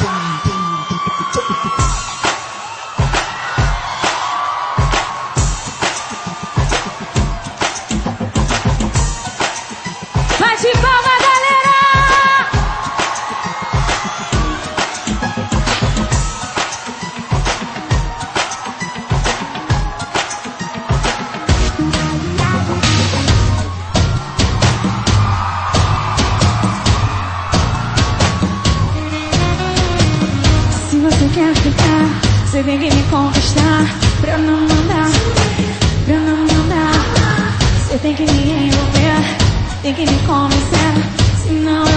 Boom. quer ficar. Você tem que me conquistar pra eu não mandar, pra eu não mandar. Você tem que me envolver, tem que me convencer, senão